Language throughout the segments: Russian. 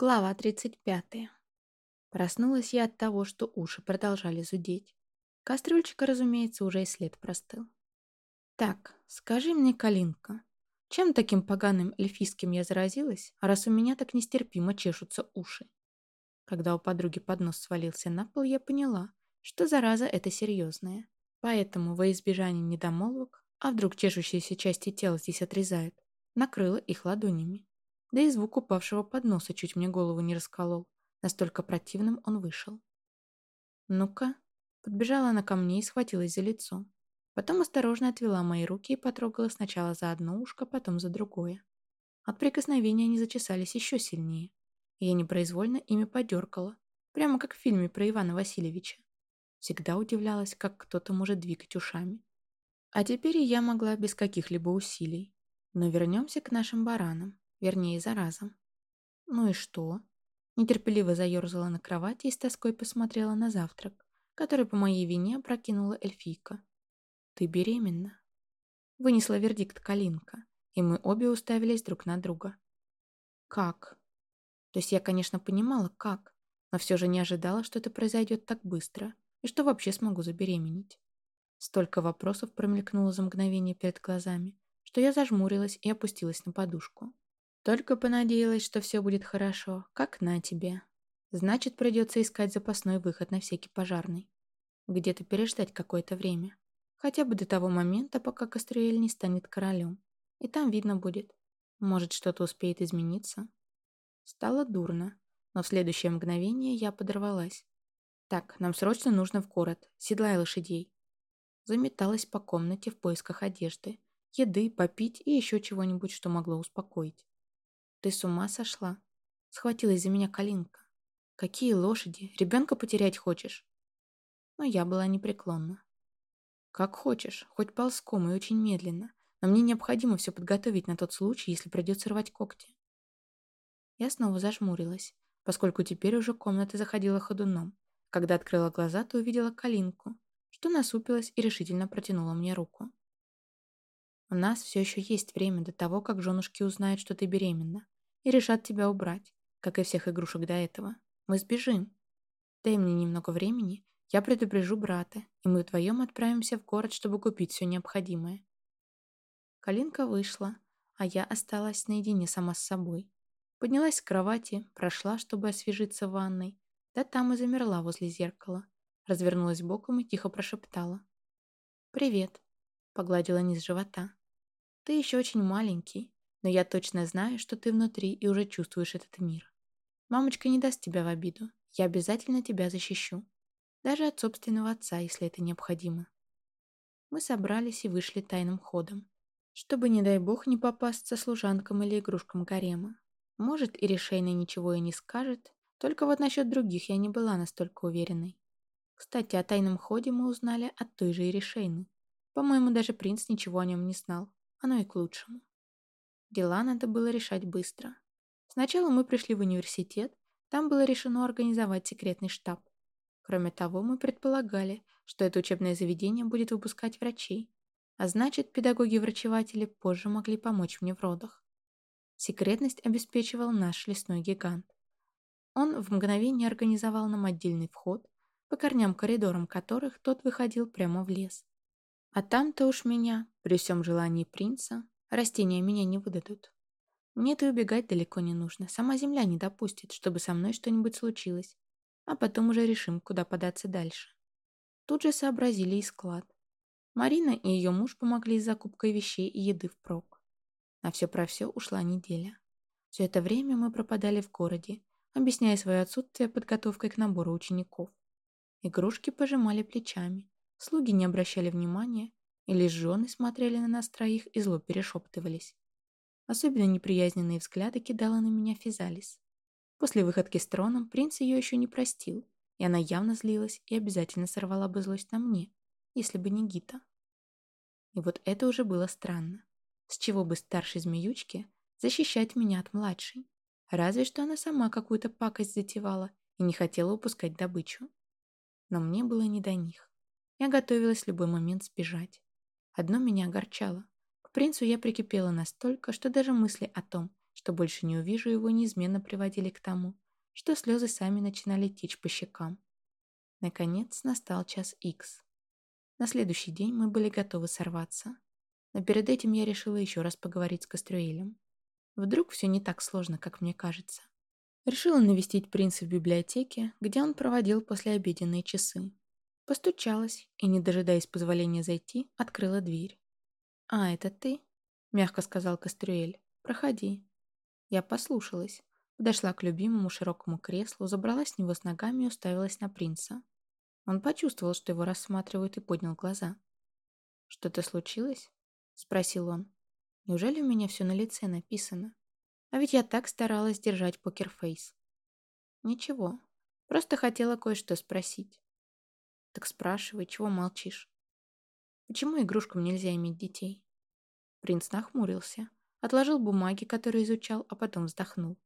Глава 35. Проснулась я от того, что уши продолжали зудеть. Кастрюльчика, разумеется, уже и след простыл. «Так, скажи мне, Калинка, чем таким поганым эльфийским я заразилась, раз у меня так нестерпимо чешутся уши?» Когда у подруги поднос свалился на пол, я поняла, что зараза это серьезная. Поэтому, во избежание недомолвок, а вдруг чешущиеся части тела здесь отрезают, накрыла их ладонями. Да и звук упавшего подноса чуть мне голову не расколол. Настолько противным он вышел. «Ну-ка». Подбежала она ко мне и схватилась за лицо. Потом осторожно отвела мои руки и потрогала сначала за одно ушко, потом за другое. От прикосновения они зачесались еще сильнее. Я непроизвольно ими подергала, прямо как в фильме про Ивана Васильевича. Всегда удивлялась, как кто-то может двигать ушами. А теперь и я могла без каких-либо усилий. Но вернемся к нашим баранам. Вернее, заразом. Ну и что? Нетерпеливо заерзала на кровати и с тоской посмотрела на завтрак, который по моей вине опрокинула эльфийка. «Ты беременна?» Вынесла вердикт Калинка, и мы обе уставились друг на друга. «Как?» То есть я, конечно, понимала, как, но все же не ожидала, что это произойдет так быстро и что вообще смогу забеременеть. Столько вопросов промелькнуло за мгновение перед глазами, что я зажмурилась и опустилась на подушку. Только понадеялась, что все будет хорошо, как на тебе. Значит, придется искать запасной выход на всякий пожарный. Где-то переждать какое-то время. Хотя бы до того момента, пока Кастриэль не станет королем. И там видно будет. Может, что-то успеет измениться. Стало дурно, но в следующее мгновение я подорвалась. Так, нам срочно нужно в город. Седлай лошадей. Заметалась по комнате в поисках одежды, еды, попить и еще чего-нибудь, что могло успокоить. «Ты с ума сошла?» Схватилась за меня Калинка. «Какие лошади? Ребенка потерять хочешь?» Но я была непреклонна. «Как хочешь, хоть ползком и очень медленно, но мне необходимо все подготовить на тот случай, если придется рвать когти». Я снова зажмурилась, поскольку теперь уже комната заходила ходуном. Когда открыла глаза, то увидела Калинку, что насупилась и решительно протянула мне руку. У нас все еще есть время до того, как женушки узнают, что ты беременна, и решат тебя убрать, как и всех игрушек до этого. Мы сбежим. Дай мне немного времени, я предупрежу брата, и мы вдвоем отправимся в город, чтобы купить все необходимое. Калинка вышла, а я осталась наедине сама с собой. Поднялась с кровати, прошла, чтобы освежиться в ванной, да там и замерла возле зеркала. Развернулась боком и тихо прошептала. «Привет», — погладила низ живота. Ты еще очень маленький, но я точно знаю, что ты внутри и уже чувствуешь этот мир. Мамочка не даст тебя в обиду. Я обязательно тебя защищу. Даже от собственного отца, если это необходимо. Мы собрались и вышли тайным ходом. Чтобы, не дай бог, не попасться служанкам или игрушкам гарема. Может, и решейный ничего и не скажет, только вот насчет других я не была настолько уверенной. Кстати, о тайном ходе мы узнали от той же Иришейны. По-моему, даже принц ничего о нем не знал. Оно и к лучшему. Дела надо было решать быстро. Сначала мы пришли в университет, там было решено организовать секретный штаб. Кроме того, мы предполагали, что это учебное заведение будет выпускать врачей, а значит, педагоги-врачеватели позже могли помочь мне в родах. Секретность обеспечивал наш лесной гигант. Он в мгновение организовал нам отдельный вход, по корням коридорам которых тот выходил прямо в лес. А там-то уж меня, при всем желании принца, растения меня не выдадут. Мне-то убегать далеко не нужно, сама земля не допустит, чтобы со мной что-нибудь случилось, а потом уже решим, куда податься дальше. Тут же сообразили и склад. Марина и ее муж помогли с закупкой вещей и еды впрок. На все про все ушла неделя. Все это время мы пропадали в городе, объясняя свое отсутствие подготовкой к набору учеников. Игрушки пожимали плечами, Слуги не обращали внимания, и лишь жены смотрели на нас троих и зло перешептывались. Особенно неприязненные взгляды кидала на меня Физалис. После выходки с троном принц ее еще не простил, и она явно злилась и обязательно сорвала бы злость на мне, если бы не Гита. И вот это уже было странно. С чего бы старшей змеючке защищать меня от младшей? Разве что она сама какую-то пакость затевала и не хотела упускать добычу. Но мне было не до них. Я готовилась в любой момент сбежать. Одно меня огорчало. К принцу я прикипела настолько, что даже мысли о том, что больше не увижу его, неизменно приводили к тому, что слезы сами начинали течь по щекам. Наконец настал час икс. На следующий день мы были готовы сорваться. Но перед этим я решила еще раз поговорить с Кастрюэлем. Вдруг все не так сложно, как мне кажется. Решила навестить принца в библиотеке, где он проводил послеобеденные часы. Постучалась и, не дожидаясь позволения зайти, открыла дверь. «А, это ты?» — мягко сказал Кастрюэль. «Проходи». Я послушалась. Подошла к любимому широкому креслу, забралась с него с ногами и уставилась на принца. Он почувствовал, что его рассматривают, и поднял глаза. «Что-то случилось?» — спросил он. «Неужели у меня все на лице написано? А ведь я так старалась держать покерфейс». «Ничего, просто хотела кое-что спросить». «Так спрашивай, чего молчишь?» «Почему игрушкам нельзя иметь детей?» Принц нахмурился, отложил бумаги, которые изучал, а потом вздохнул.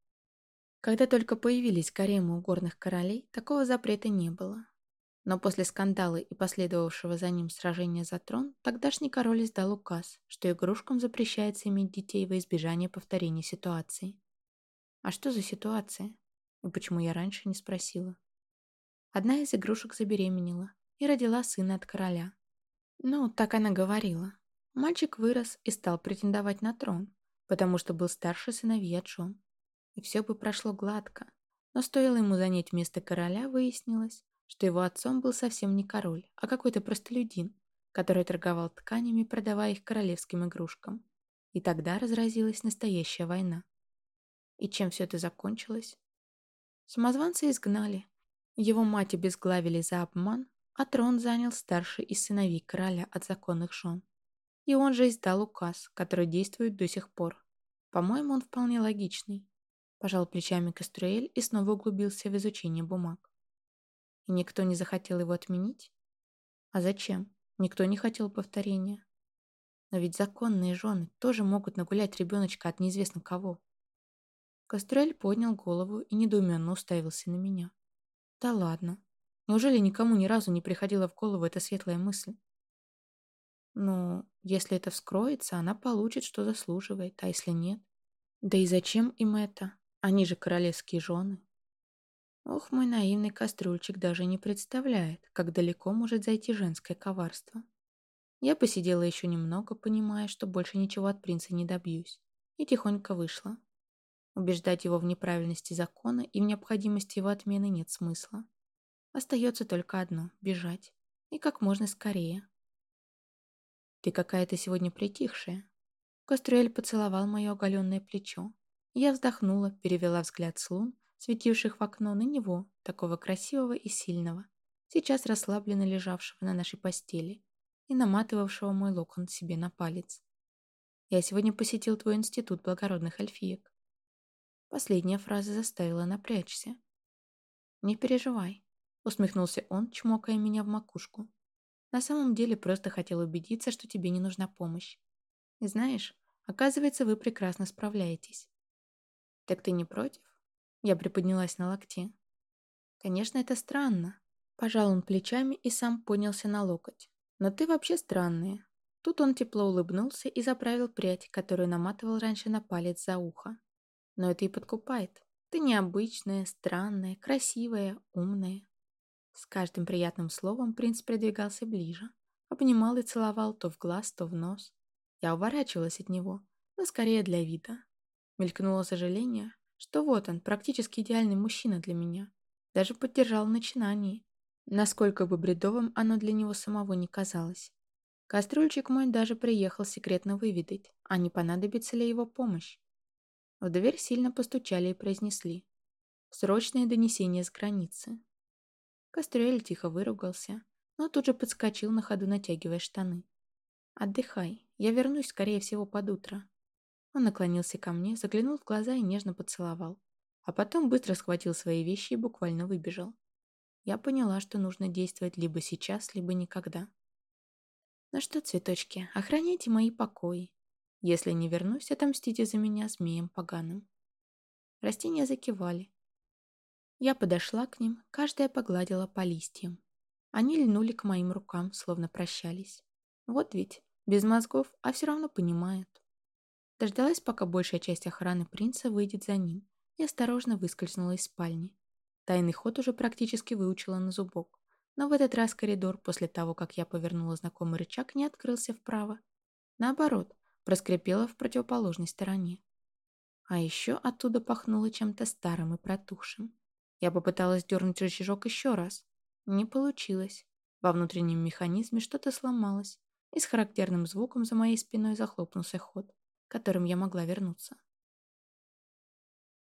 Когда только появились гаремы у горных королей, такого запрета не было. Но после скандала и последовавшего за ним сражения за трон, тогдашний король издал указ, что игрушкам запрещается иметь детей во избежание повторения ситуации. А что за ситуация? И почему я раньше не спросила? Одна из игрушек забеременела и родила сына от короля. Ну, так она говорила. Мальчик вырос и стал претендовать на трон, потому что был старше сыновей от жен и все бы прошло гладко. Но стоило ему занять место короля, выяснилось, что его отцом был совсем не король, а какой-то простолюдин, который торговал тканями, продавая их королевским игрушкам. И тогда разразилась настоящая война. И чем все это закончилось? Самозванца изгнали. Его мать обезглавили за обман, а трон занял старший из сыновей короля от законных жен. И он же издал указ, который действует до сих пор. По-моему, он вполне логичный. Пожал плечами Каструэль и снова углубился в изучение бумаг. И никто не захотел его отменить? А зачем? Никто не хотел повторения. Но ведь законные жены тоже могут нагулять ребеночка от неизвестно кого. Кастрюэль поднял голову и недоуменно уставился на меня. Да ладно. Неужели никому ни разу не приходила в голову эта светлая мысль? Ну, если это вскроется, она получит, что заслуживает, а если нет? Да и зачем им это? Они же королевские жены. Ох, мой наивный кастрюльчик даже не представляет, как далеко может зайти женское коварство. Я посидела еще немного, понимая, что больше ничего от принца не добьюсь, и тихонько вышла. Убеждать его в неправильности закона и в необходимости его отмены нет смысла. Остается только одно — бежать. И как можно скорее. «Ты какая-то сегодня притихшая». Кастрюэль поцеловал мое оголенное плечо, я вздохнула, перевела взгляд с лун, светивших в окно, на него, такого красивого и сильного, сейчас расслабленно лежавшего на нашей постели и наматывавшего мой локон себе на палец. «Я сегодня посетил твой институт благородных эльфиек». Последняя фраза заставила напрячься. «Не переживай», — усмехнулся он, чмокая меня в макушку. «На самом деле просто хотел убедиться, что тебе не нужна помощь. И знаешь, оказывается, вы прекрасно справляетесь. «Так ты не против?» Я приподнялась на локте. «Конечно, это странно». Пожал он плечами и сам поднялся на локоть. «Но ты вообще странная». Тут он тепло улыбнулся и заправил прядь, которую наматывал раньше на палец за ухо. «Но это и подкупает. Ты необычная, странная, красивая, умная». С каждым приятным словом принц придвигался ближе. Обнимал и целовал то в глаз, то в нос. Я уворачивалась от него, но скорее для вида. Мелькнуло сожаление, что вот он, практически идеальный мужчина для меня. Даже поддержал начинание. Насколько бы бредовым оно для него самого не казалось. Кастрюльчик мой даже приехал секретно выведать, а не понадобится ли его помощь. В дверь сильно постучали и произнесли. Срочное донесение с границы. Кастрюэль тихо выругался, но тут же подскочил на ходу, натягивая штаны. «Отдыхай, я вернусь, скорее всего, под утро. Он наклонился ко мне, заглянул в глаза и нежно поцеловал. А потом быстро схватил свои вещи и буквально выбежал. Я поняла, что нужно действовать либо сейчас, либо никогда. Ну что, цветочки, охраняйте мои покои. Если не вернусь, отомстите за меня змеем поганым. Растения закивали. Я подошла к ним, каждая погладила по листьям. Они льнули к моим рукам, словно прощались. Вот ведь, без мозгов, а все равно понимают. Дождалась, пока большая часть охраны принца выйдет за ним, и осторожно выскользнула из спальни. Тайный ход уже практически выучила на зубок. Но в этот раз коридор, после того, как я повернула знакомый рычаг, не открылся вправо. Наоборот, проскрипела в противоположной стороне. А еще оттуда пахнуло чем-то старым и протухшим. Я попыталась дернуть рычажок еще раз. Не получилось. Во внутреннем механизме что-то сломалось, и с характерным звуком за моей спиной захлопнулся ход, которым я могла вернуться.